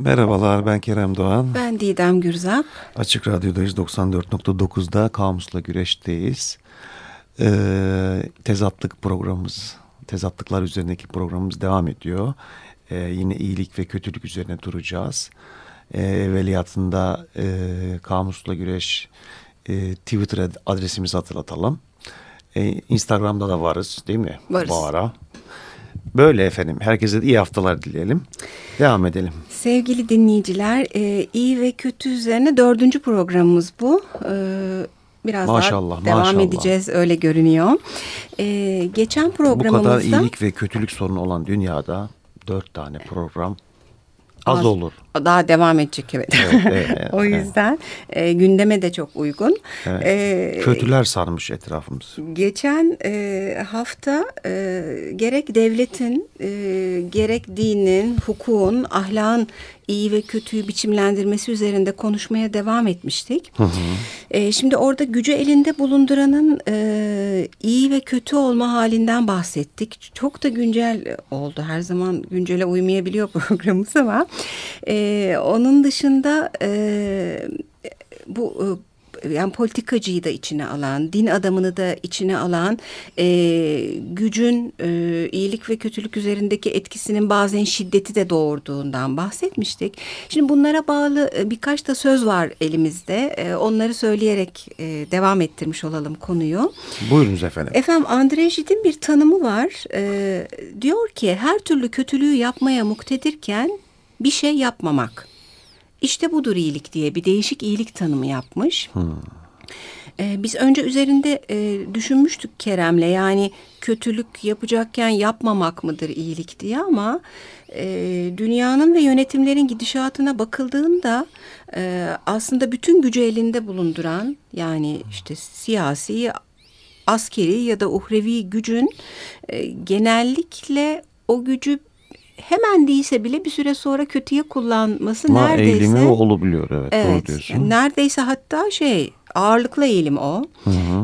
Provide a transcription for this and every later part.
Merhabalar ben Kerem Doğan. Ben Didem Gürzap. Açık Radyo'dayız 94.9'da Kamusla Güreş'teyiz. Ee, tezatlık programımız, tezatlıklar üzerindeki programımız devam ediyor. Ee, yine iyilik ve kötülük üzerine duracağız. Ee, evveliyatında e, Kamusla Güreş e, Twitter adresimizi hatırlatalım. E, Instagram'da da varız değil mi? Varız. Bu ara. Böyle efendim. Herkese de iyi haftalar dileyelim. Devam edelim. Sevgili dinleyiciler, e, iyi ve kötü üzerine dördüncü programımız bu. E, biraz maşallah, daha devam maşallah. edeceğiz öyle görünüyor. E, geçen programımızda... Bu kadar iyilik ve kötülük sorunu olan dünyada dört tane program az, Az. olur. Daha devam edecek evet. Evet, evet, evet, o yüzden e, gündeme de çok uygun. Evet. E, Kötüler sarmış etrafımız. Geçen e, hafta e, gerek devletin, e, gerek dinin, hukukun, ahlakın iyi ve kötüyü biçimlendirmesi üzerinde konuşmaya devam etmiştik. E, şimdi orada gücü elinde bulunduranın e, iyi ve kötü olma halinden bahsettik. Çok da güncel oldu. Her zaman güncele uymayabiliyor programımız ama e, onun dışında e, bu e, yani politikacıyı da içine alan, din adamını da içine alan, e, gücün e, iyilik ve kötülük üzerindeki etkisinin bazen şiddeti de doğurduğundan bahsetmiştik. Şimdi bunlara bağlı e, birkaç da söz var elimizde. E, onları söyleyerek e, devam ettirmiş olalım konuyu. Buyurunuz efendim. Efendim Andre Gide'in bir tanımı var. E, diyor ki her türlü kötülüğü yapmaya muktedirken bir şey yapmamak. İşte budur iyilik diye bir değişik iyilik tanımı yapmış. Ee, biz önce üzerinde e, düşünmüştük Kerem'le yani kötülük yapacakken yapmamak mıdır iyilik diye ama e, dünyanın ve yönetimlerin gidişatına bakıldığında e, aslında bütün gücü elinde bulunduran yani işte siyasi, askeri ya da uhrevi gücün genellikle o gücü hemen değilse bile bir süre sonra kötüye kullanması Ama neredeyse eğilimi olabiliyor evet, doğru Evet, diyorsun. yani neredeyse hatta şey ağırlıklı eğilim o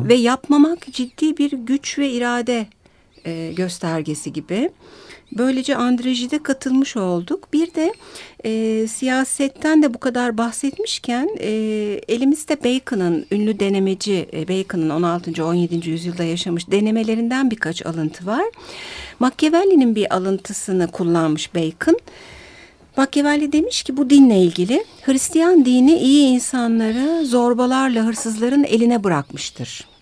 ve yapmamak ciddi bir güç ve irade e, göstergesi gibi. Böylece Andrejide katılmış olduk. Bir de e, siyasetten de bu kadar bahsetmişken e, elimizde Bacon'ın ünlü denemeci e, Bacon'ın 16. 17. yüzyılda yaşamış denemelerinden birkaç alıntı var. Machiavelli'nin bir alıntısını kullanmış Bacon. Machiavelli demiş ki bu dinle ilgili Hristiyan dini iyi insanları zorbalarla hırsızların eline bırakmıştır.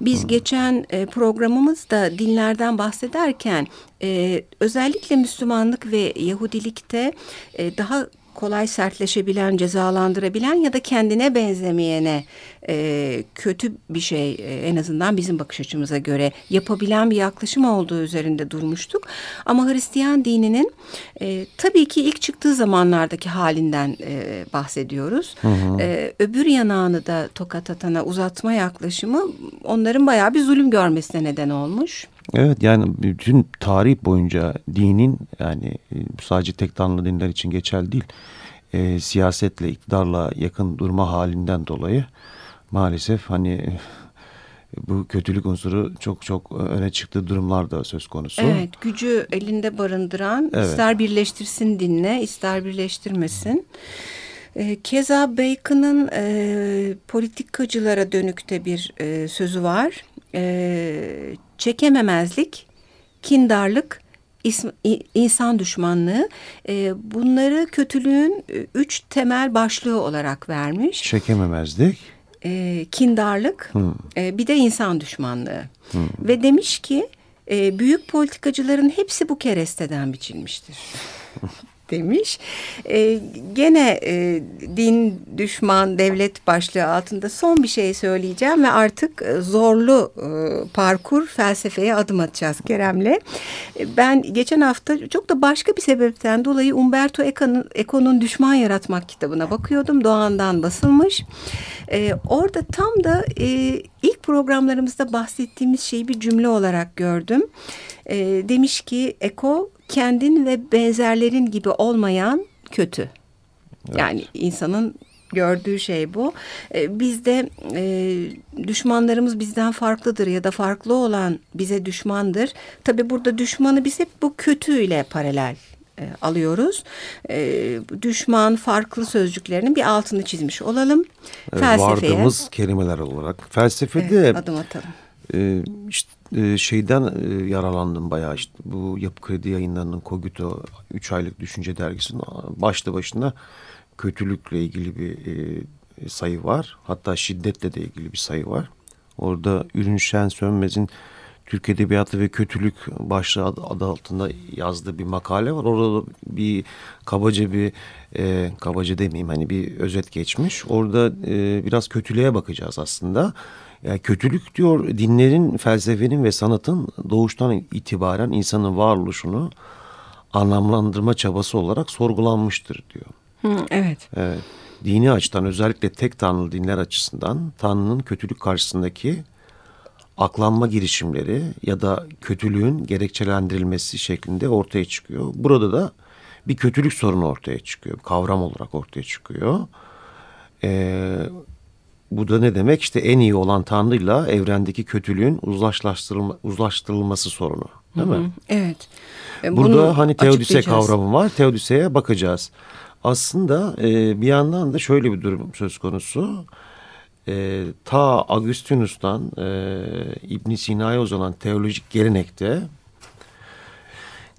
Biz geçen e, programımızda dinlerden bahsederken e, özellikle Müslümanlık ve Yahudilikte e, daha kolay sertleşebilen, cezalandırabilen ya da kendine benzemeyene e, kötü bir şey e, en azından bizim bakış açımıza göre yapabilen bir yaklaşım olduğu üzerinde durmuştuk. Ama Hristiyan dininin e, tabii ki ilk çıktığı zamanlardaki halinden e, bahsediyoruz. E, öbür yanağını da tokat atana uzatma yaklaşımı onların bayağı bir zulüm görmesine neden olmuş. Evet yani bütün tarih boyunca dinin yani e, sadece tek tanrılı dinler için geçerli değil. E, siyasetle, iktidarla yakın durma halinden dolayı maalesef hani e, bu kötülük unsuru çok çok öne çıktığı durumlar da söz konusu. Evet gücü elinde barındıran Evet. ister birleştirsin dinle ister birleştirmesin. E, Keza Bacon'ın e, politikacılara dönük de bir e, sözü var. E, çekememezlik, kindarlık, is- i- insan düşmanlığı e, bunları kötülüğün e, üç temel başlığı olarak vermiş. Çekememezlik. E, kindarlık, e, bir de insan düşmanlığı. Ve demiş ki e, büyük politikacıların hepsi bu keresteden biçilmiştir. demiş. E, gene e, din düşman devlet başlığı altında son bir şey söyleyeceğim ve artık e, zorlu e, parkur felsefeye adım atacağız Kerem'le. E, ben geçen hafta çok da başka bir sebepten dolayı Umberto Eco'nun Eco'nun Düşman Yaratmak kitabına bakıyordum. Doğan'dan basılmış. E, orada tam da e, ilk programlarımızda bahsettiğimiz şeyi bir cümle olarak gördüm. E, demiş ki Eko kendin ve benzerlerin gibi olmayan kötü. Yani insanın gördüğü şey bu. E, bizde e, düşmanlarımız bizden farklıdır ya da farklı olan bize düşmandır. Tabi burada düşmanı biz hep bu kötüyle paralel e, alıyoruz. E, düşman farklı sözcüklerinin bir altını çizmiş olalım. Evet, Felsefeye. Vardığımız kelimeler olarak. Felsefede evet, adım atalım. E, işte e, şeyden e, yaralandım bayağı işte bu Yapı Kredi yayınlarının Kogito 3 aylık düşünce dergisinin başta başına kötülükle ilgili bir e, sayı var. Hatta şiddetle de ilgili bir sayı var. Orada Ürün Şen Sönmez'in Türk Edebiyatı ve Kötülük başlığı adı, altında yazdığı bir makale var. Orada bir kabaca bir e, kabaca demeyeyim hani bir özet geçmiş. Orada e, biraz kötülüğe bakacağız aslında. Yani kötülük diyor dinlerin, felsefenin ve sanatın doğuştan itibaren insanın varoluşunu anlamlandırma çabası olarak sorgulanmıştır diyor. Hı, evet. Evet. Dini açıdan özellikle tek tanrılı dinler açısından Tanrı'nın kötülük karşısındaki aklanma girişimleri ya da kötülüğün gerekçelendirilmesi şeklinde ortaya çıkıyor. Burada da bir kötülük sorunu ortaya çıkıyor. Kavram olarak ortaya çıkıyor. Ee, bu da ne demek? İşte en iyi olan Tanrı'yla evrendeki kötülüğün uzlaştırılma, uzlaştırılması sorunu. Değil mi? Evet. E, Burada Bunu hani teodise kavramı var. Teodiseye bakacağız. Aslında e, bir yandan da şöyle bir durum söz konusu. E, ta Augustinus'tan e, İbn Sina'ya uzanan teolojik gelenekte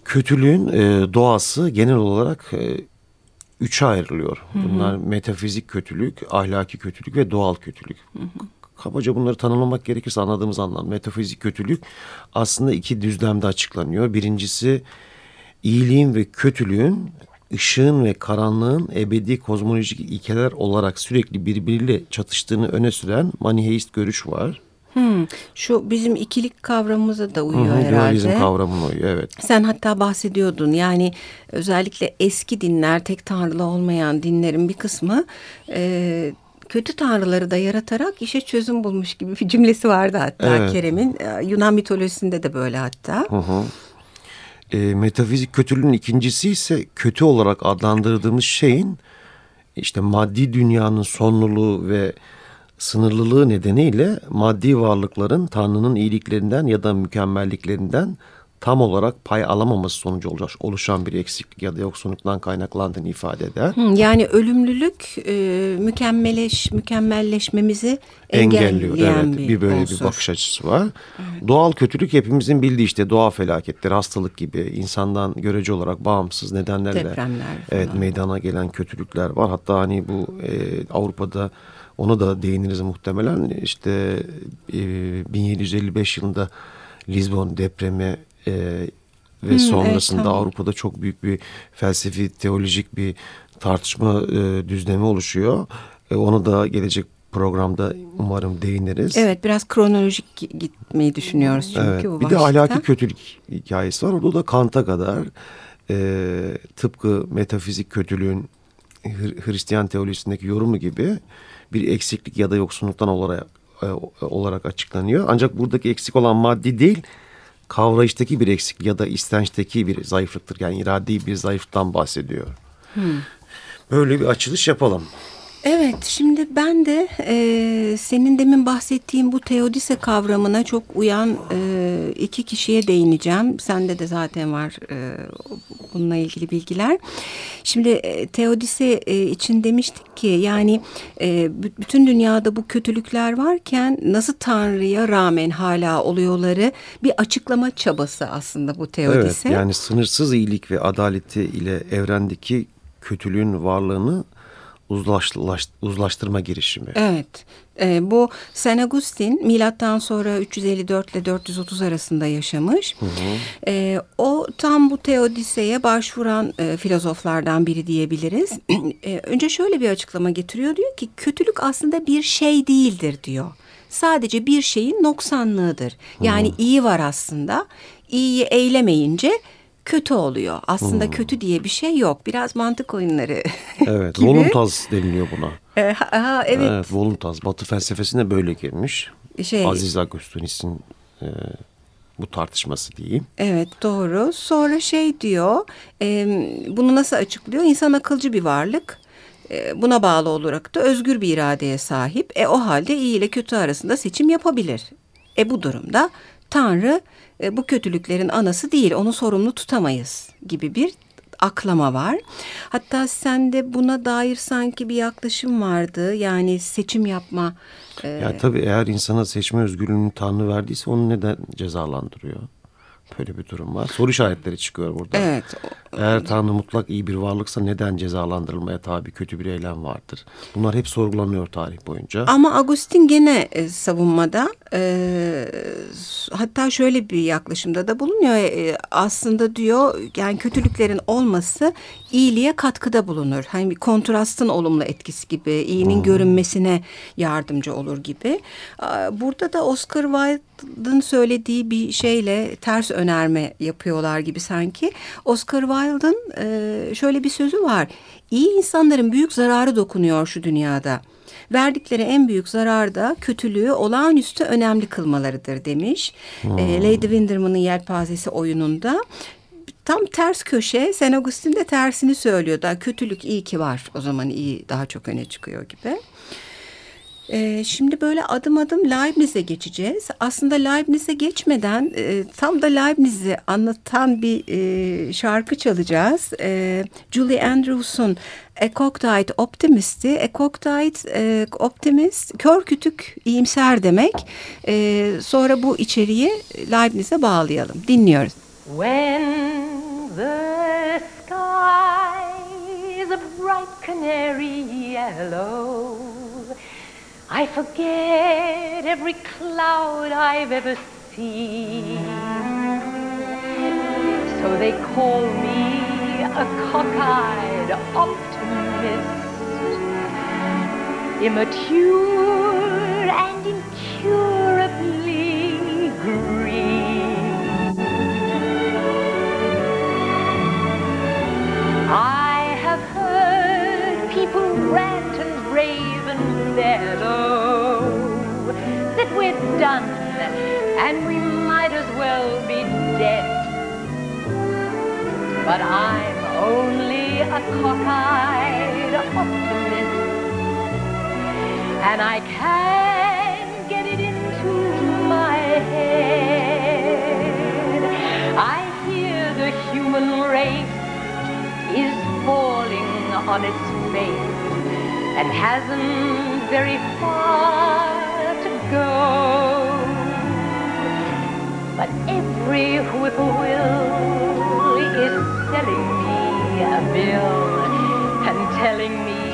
kötülüğün e, doğası genel olarak e, üçe ayrılıyor. Bunlar hı hı. metafizik kötülük, ahlaki kötülük ve doğal kötülük. Hı hı. Kabaca bunları tanımlamak gerekirse anladığımız anlam. Metafizik kötülük aslında iki düzlemde açıklanıyor. Birincisi iyiliğin ve kötülüğün ışığın ve karanlığın ebedi kozmolojik ilkeler olarak sürekli birbiriyle çatıştığını öne süren maniheist görüş var. Hmm, şu bizim ikilik kavramımıza da uyuyor Hı, herhalde. Dualizm kavramına uyuyor evet. Sen hatta bahsediyordun yani özellikle eski dinler tek tanrılı olmayan dinlerin bir kısmı e, kötü tanrıları da yaratarak işe çözüm bulmuş gibi bir cümlesi vardı hatta evet. Kerem'in. E, Yunan mitolojisinde de böyle hatta. Hı hı. E, metafizik kötülüğün ikincisi ise kötü olarak adlandırdığımız şeyin işte maddi dünyanın sonluluğu ve sınırlılığı nedeniyle maddi varlıkların Tanrı'nın iyiliklerinden ya da mükemmelliklerinden tam olarak pay alamaması sonucu oluşan bir eksiklik ya da yoksunluktan kaynaklandığını ifade eder. Yani ölümlülük e, mükemmeleş mükemmelleşmemizi engelliyor. Evet, bir, bir böyle unsur. bir bakış açısı var. Evet. Doğal kötülük hepimizin bildiği işte doğa felaketleri, hastalık gibi insandan görece olarak bağımsız nedenlerle Depremler evet meydana gelen kötülükler var. Hatta hani bu e, Avrupa'da onu da değiniriz muhtemelen. İşte e, 1755 yılında Lisbon depremi e, ve hmm, sonrasında evet. Avrupa'da çok büyük bir felsefi, teolojik bir tartışma e, düzlemi oluşuyor. E, onu da gelecek programda umarım değiniriz. Evet biraz kronolojik gitmeyi düşünüyoruz çünkü evet, bu Bir başta. de ahlaki kötülük hikayesi var. Orada da Kant'a kadar e, tıpkı metafizik kötülüğün Hristiyan teolojisindeki yorumu gibi bir eksiklik ya da yoksunluktan olarak e, olarak açıklanıyor. Ancak buradaki eksik olan maddi değil, kavrayıştaki bir eksik ya da istençteki bir zayıflıktır. Yani iradi bir zayıflıktan bahsediyor. Hmm. Böyle bir açılış yapalım. Evet, şimdi ben de e, senin demin bahsettiğin bu teodise kavramına çok uyan e, iki kişiye değineceğim. Sende de zaten var e, bununla ilgili bilgiler. Şimdi e, teodise e, için demiştik ki yani e, bütün dünyada bu kötülükler varken nasıl Tanrı'ya rağmen hala oluyorları bir açıklama çabası aslında bu teodise. Evet, yani sınırsız iyilik ve adaleti ile evrendeki kötülüğün varlığını uzlaş, uzlaştırma girişimi. Evet. E, bu San Agustin milattan sonra 354 ile 430 arasında yaşamış. Hı hı. E, o tam bu Teodise'ye başvuran e, filozoflardan biri diyebiliriz. E, önce şöyle bir açıklama getiriyor. Diyor ki kötülük aslında bir şey değildir diyor. Sadece bir şeyin noksanlığıdır. Yani hı. iyi var aslında. İyiyi eylemeyince kötü oluyor. Aslında hmm. kötü diye bir şey yok. Biraz mantık oyunları Evet, gibi. voluntaz deniliyor buna. E, ha, evet. evet. Voluntaz. Batı felsefesine böyle girmiş. Şey, Aziz Augustinus'in e, bu tartışması diyeyim. Evet doğru. Sonra şey diyor, e, bunu nasıl açıklıyor? İnsan akılcı bir varlık. E, buna bağlı olarak da özgür bir iradeye sahip. E o halde iyi ile kötü arasında seçim yapabilir. E bu durumda Tanrı e, bu kötülüklerin anası değil, onu sorumlu tutamayız gibi bir aklama var. Hatta sende buna dair sanki bir yaklaşım vardı. Yani seçim yapma. E... Ya tabii eğer insana seçme özgürlüğünü Tanrı verdiyse onu neden cezalandırıyor? Böyle bir durum var. Soru işaretleri çıkıyor burada. Evet. Eğer Tanrı mutlak iyi bir varlıksa neden cezalandırılmaya tabi kötü bir eylem vardır? Bunlar hep sorgulanıyor tarih boyunca. Ama Agustin gene e, savunmada e, hatta şöyle bir yaklaşımda da bulunuyor. E, aslında diyor yani kötülüklerin olması iyiliğe katkıda bulunur. Hani bir kontrastın olumlu etkisi gibi, iyinin hmm. görünmesine yardımcı olur gibi. Burada da Oscar Wilde'ın söylediği bir şeyle ters önerme yapıyorlar gibi sanki. Oscar Wilde'ın e, şöyle bir sözü var. İyi insanların büyük zararı dokunuyor şu dünyada. Verdikleri en büyük zarar da kötülüğü olağanüstü önemli kılmalarıdır demiş. Hmm. E, Lady Winderman'ın Yelpazesi oyununda tam ters köşe Sen Agustin de tersini söylüyor. Daha kötülük iyi ki var. O zaman iyi daha çok öne çıkıyor gibi. E, şimdi böyle adım adım Leibniz'e geçeceğiz. Aslında Leibniz'e geçmeden e, tam da Leibniz'i anlatan bir e, şarkı çalacağız. E, Julie Andrews'un A Cocktail Optimist'i. A e, Optimist, kör kütük iyimser demek. Sonra bu içeriği Leibniz'e bağlayalım. Dinliyoruz. When the sky is a bright canary yellow I forget every cloud I've ever seen. So they call me a cockeyed optimist, immature and incurably But every whippoorwill is selling me a bill and telling me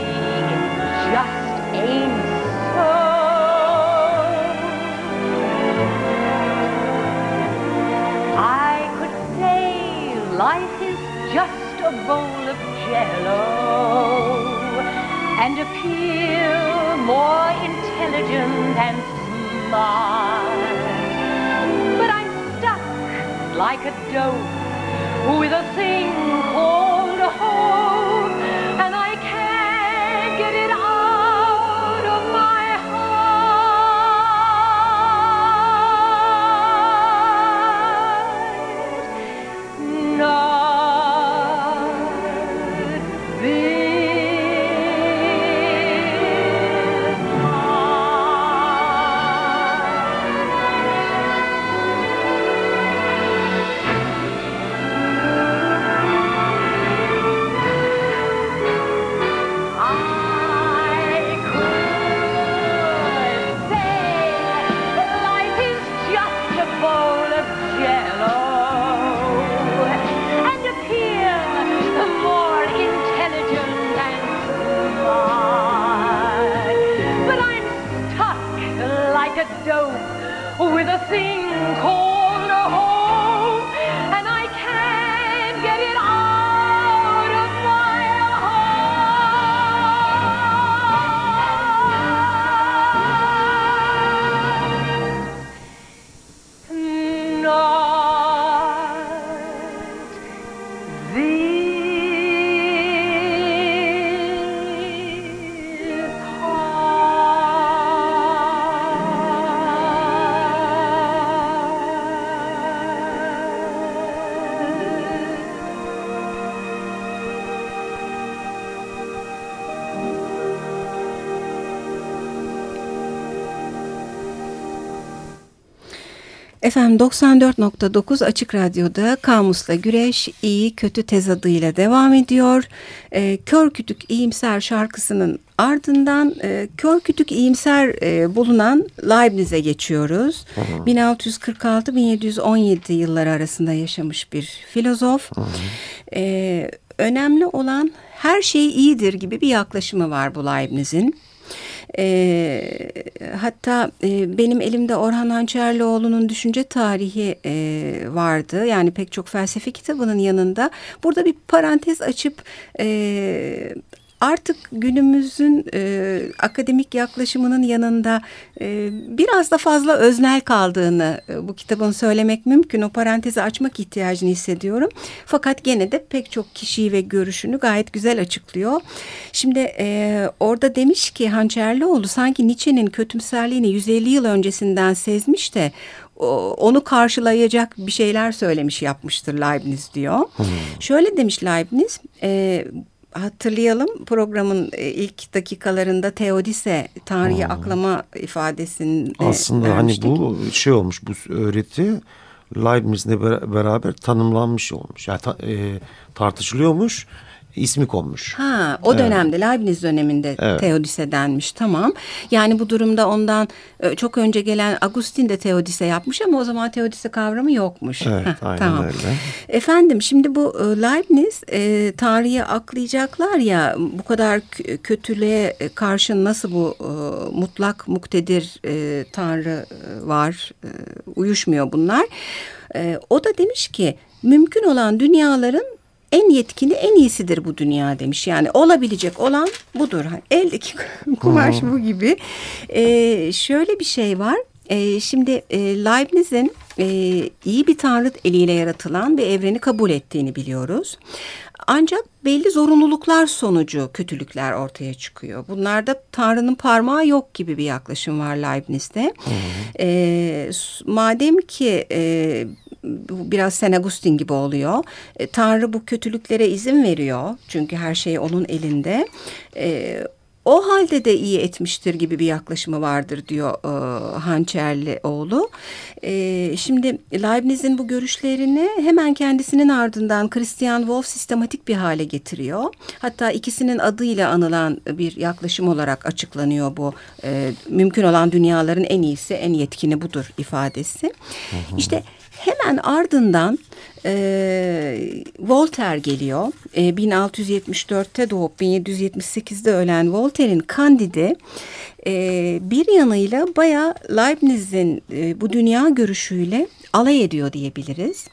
like a dope with a tuck like a dove with a thing called Efendim 94.9 Açık Radyo'da Kamus'la Güreş iyi kötü tezadıyla devam ediyor. E, Kör Kütük İyimser şarkısının ardından e, Kör Kütük İyimser e, bulunan Leibniz'e geçiyoruz. 1646-1717 yılları arasında yaşamış bir filozof. E, önemli olan her şey iyidir gibi bir yaklaşımı var bu Leibniz'in. E, hatta e, benim elimde Orhan Hançerlioğlu'nun düşünce tarihi e, vardı. Yani pek çok felsefe kitabının yanında. Burada bir parantez açıp e, artık günümüzün e, akademik yaklaşımının yanında e, biraz da fazla öznel kaldığını e, bu kitabın söylemek mümkün. O parantezi açmak ihtiyacını hissediyorum. Fakat gene de pek çok kişiyi ve görüşünü gayet güzel açıklıyor. Şimdi e, orada demiş ki Hançerlioğlu sanki Nietzsche'nin kötümserliğini 150 yıl öncesinden sezmiş de onu karşılayacak bir şeyler söylemiş yapmıştır Leibniz diyor. Hmm. Şöyle demiş Leibniz, e, hatırlayalım programın e, ilk dakikalarında Teodise Tanrı'yı hmm. aklama ifadesini Aslında vermiştik. hani bu şey olmuş bu öğreti Leibniz'le beraber tanımlanmış olmuş. Yani ta, e, tartışılıyormuş ismi konmuş. Ha, o dönemde evet. Leibniz döneminde evet. Teodise denmiş. Tamam. Yani bu durumda ondan e, çok önce gelen Agustin de Teodise yapmış ama o zaman Teodise kavramı yokmuş. Evet, Heh, aynen tamam. öyle. Efendim şimdi bu e, Leibniz e, tarihi aklayacaklar ya bu kadar kötülüğe karşı nasıl bu e, mutlak muktedir e, tanrı e, var? E, uyuşmuyor bunlar. E, o da demiş ki mümkün olan dünyaların en yetkili en iyisidir bu dünya demiş. Yani olabilecek olan budur. Eldeki kumaş bu gibi. Ee, şöyle bir şey var. Ee, şimdi e, Leibniz'in e, iyi bir tanrı eliyle yaratılan bir evreni kabul ettiğini biliyoruz. Ancak belli zorunluluklar sonucu kötülükler ortaya çıkıyor. Bunlarda Tanrı'nın parmağı yok gibi bir yaklaşım var Leibniz'de. E, madem ki e, biraz Sen Agustin gibi oluyor. E, Tanrı bu kötülüklere izin veriyor. Çünkü her şey onun elinde. E, o halde de iyi etmiştir gibi bir yaklaşımı vardır diyor e, Hançerlioğlu. E, şimdi Leibniz'in bu görüşlerini hemen kendisinin ardından Christian Wolff sistematik bir hale getiriyor. Hatta ikisinin adıyla anılan bir yaklaşım olarak açıklanıyor bu. E, mümkün olan dünyaların en iyisi, en yetkini budur ifadesi. Hı hı. İşte Hemen ardından e, Voltaire geliyor. E, 1674'te doğup 1778'de ölen Voltaire'in Candide e, bir yanıyla bayağı Leibniz'in e, bu dünya görüşüyle alay ediyor diyebiliriz.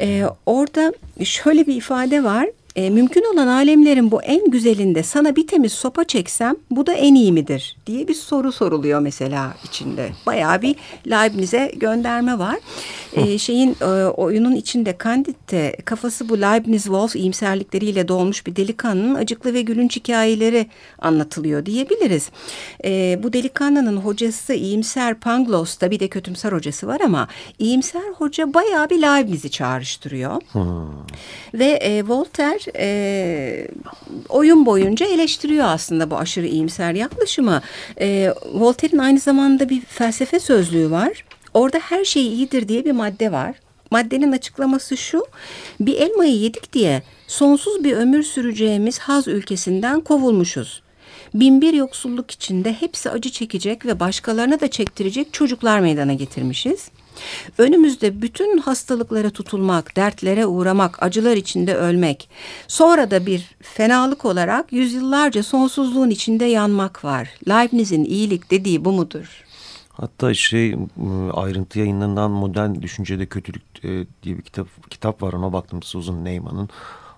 E, orada şöyle bir ifade var. E, mümkün olan alemlerin bu en güzelinde sana bir temiz sopa çeksem bu da en iyi midir diye bir soru soruluyor mesela içinde. Bayağı bir Leibniz'e gönderme var. E, şeyin e, oyunun içinde Candid'de kafası bu Leibniz-Wolf iyimserlikleriyle dolmuş bir delikanlının acıklı ve gülünç hikayeleri anlatılıyor diyebiliriz. E, bu delikanlının hocası iyimser Panglos'ta bir de kötümser hocası var ama iyimser hoca bayağı bir Leibniz'i çağrıştırıyor. Hmm. Ve e, Voltaire e, oyun boyunca eleştiriyor aslında bu aşırı iyimser yaklaşımı. E, Voltaire'in aynı zamanda bir felsefe sözlüğü var. Orada her şey iyidir diye bir madde var. Maddenin açıklaması şu, bir elmayı yedik diye sonsuz bir ömür süreceğimiz haz ülkesinden kovulmuşuz. Binbir yoksulluk içinde hepsi acı çekecek ve başkalarına da çektirecek çocuklar meydana getirmişiz. Önümüzde bütün hastalıklara tutulmak, dertlere uğramak, acılar içinde ölmek. Sonra da bir fenalık olarak yüzyıllarca sonsuzluğun içinde yanmak var. Leibniz'in iyilik dediği bu mudur? Hatta şey ayrıntı yayınlanan modern düşüncede kötülük e, diye bir kitap kitap var ona baktım Susan Neymann'ın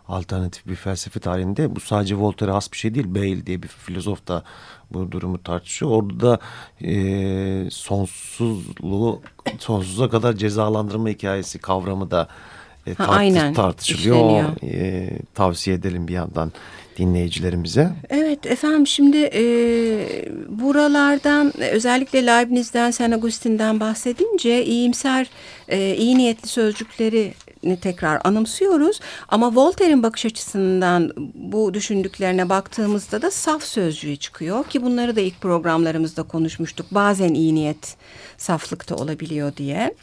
alternatif bir felsefe tarihinde bu sadece Voltaire'e has bir şey değil. Bale diye bir filozof da bu durumu tartışıyor. Orada e, sonsuzluğu sonsuza kadar cezalandırma hikayesi kavramı da e, tart ha, aynen, tartışılıyor. E, tavsiye edelim bir yandan dinleyicilerimize. Evet efendim şimdi e, buralardan özellikle Leibniz'den Sen Agustin'den bahsedince iyimser e, iyi niyetli sözcükleri tekrar anımsıyoruz. Ama Voltaire'in bakış açısından bu düşündüklerine baktığımızda da saf sözcüğü çıkıyor ki bunları da ilk programlarımızda konuşmuştuk. Bazen iyi niyet saflıkta olabiliyor diye.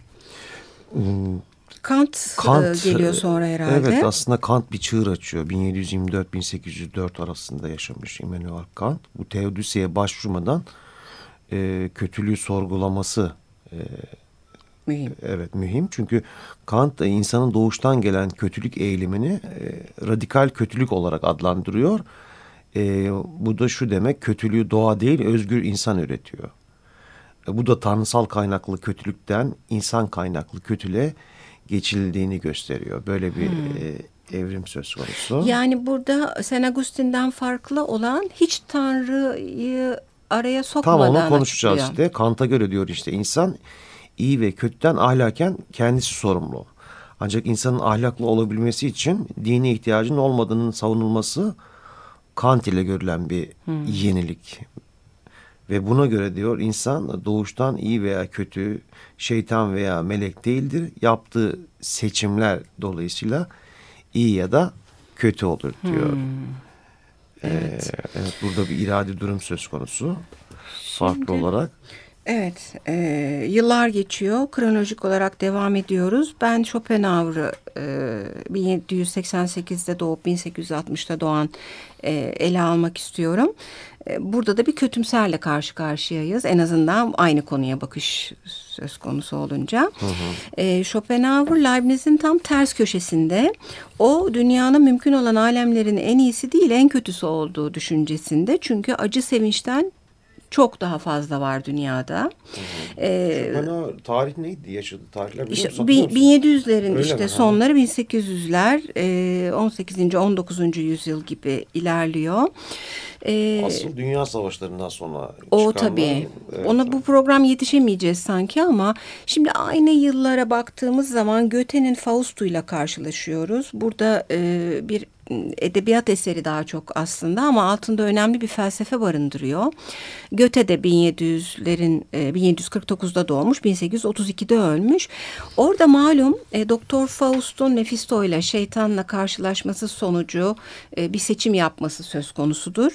Hmm. Kant, Kant geliyor sonra herhalde. Evet aslında Kant bir çığır açıyor. 1724-1804 arasında yaşamış Immanuel Kant. Bu teodüseye başvurmadan e, kötülüğü sorgulaması e, mühim. Evet mühim çünkü Kant insanın doğuştan gelen kötülük eğilimini e, radikal kötülük olarak adlandırıyor. E, bu da şu demek kötülüğü doğa değil özgür insan üretiyor. E, bu da tanrısal kaynaklı kötülükten insan kaynaklı kötülüğe geçildiğini gösteriyor. Böyle bir hmm. e, evrim söz konusu. Yani burada Sen Agustin'den farklı olan hiç Tanrı'yı araya sokmadan Tam onu konuşacağız açıklıyor. işte. Kant'a göre diyor işte insan iyi ve kötüden ahlaken kendisi sorumlu. Ancak insanın ahlaklı olabilmesi için dini ihtiyacının olmadığının savunulması Kant ile görülen bir hmm. yenilik. Ve buna göre diyor insan doğuştan iyi veya kötü, şeytan veya melek değildir. Yaptığı seçimler dolayısıyla iyi ya da kötü olur diyor. Hmm. Evet. Ee, evet burada bir iradi durum söz konusu. Farklı Şimdi, olarak. Evet, e, yıllar geçiyor. Kronolojik olarak devam ediyoruz. Ben Schopenhauer'ı e, 1788'de doğup 1860'da doğan e, ele almak istiyorum. E, burada da bir kötümserle karşı karşıyayız. En azından aynı konuya bakış söz konusu olunca. Hı hı. E, Schopenhauer Leibniz'in tam ters köşesinde. O dünyanın mümkün olan alemlerin en iyisi değil en kötüsü olduğu düşüncesinde. Çünkü acı sevinçten çok daha fazla var dünyada. Ee, Bana tarih neydi yaşadı tarihler işte, 1700'lerin işte mi? sonları 1800'ler e, 18. 19. yüzyıl gibi ilerliyor. Ee, Asıl dünya savaşlarından sonra O tabii. Evet. Ona bu program yetişemeyeceğiz sanki ama şimdi aynı yıllara baktığımız zaman Göte'nin Faust'uyla karşılaşıyoruz. Burada e, bir edebiyat eseri daha çok aslında ama altında önemli bir felsefe barındırıyor. Göte de 1700'lerin 1749'da doğmuş, 1832'de ölmüş. Orada malum e, Doktor Faust'un Mephisto ile şeytanla karşılaşması sonucu e, bir seçim yapması söz konusudur.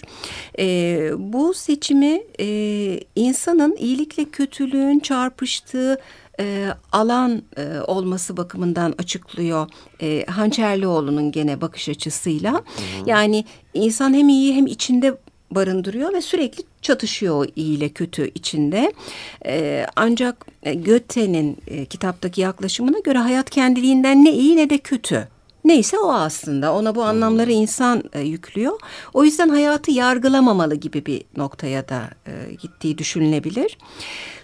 E, bu seçimi e, insanın iyilikle kötülüğün çarpıştığı e, alan e, olması bakımından açıklıyor e, Hançerlioğlu'nun gene bakış açısıyla. Hı hı. Yani insan hem iyi hem içinde barındırıyor ve sürekli çatışıyor iyi ile kötü içinde. E, ancak e, Göte'nin e, kitaptaki yaklaşımına göre hayat kendiliğinden ne iyi ne de kötü. Neyse o aslında ona bu anlamları insan e, yüklüyor. O yüzden hayatı yargılamamalı gibi bir noktaya da e, gittiği düşünülebilir.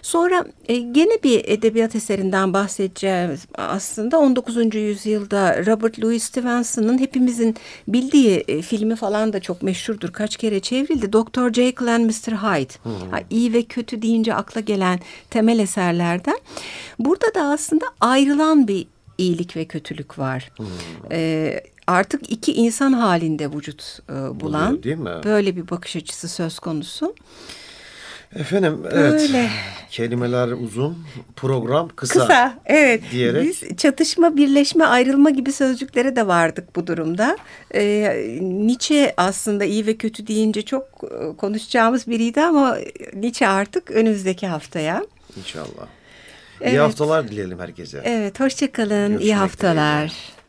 Sonra e, gene bir edebiyat eserinden bahsedeceğiz aslında 19. yüzyılda Robert Louis Stevenson'ın hepimizin bildiği e, filmi falan da çok meşhurdur. Kaç kere çevrildi. Dr. Jekyll and Mr. Hyde. Hmm. Ha, iyi ve kötü deyince akla gelen temel eserlerden. Burada da aslında ayrılan bir iyilik ve kötülük var. Hmm. Ee, artık iki insan halinde vücut e, bulan Oluyor, değil mi? böyle bir bakış açısı söz konusu. Efendim evet Öyle. kelimeler uzun program kısa. Kısa evet diyerek. biz çatışma birleşme ayrılma gibi sözcüklere de vardık bu durumda. Ee, Nietzsche aslında iyi ve kötü deyince çok e, konuşacağımız biriydi ama Nietzsche artık önümüzdeki haftaya. İnşallah. Evet. İyi haftalar dileyelim herkese. Evet, hoşçakalın. İyi haftalar. Dileğiyle.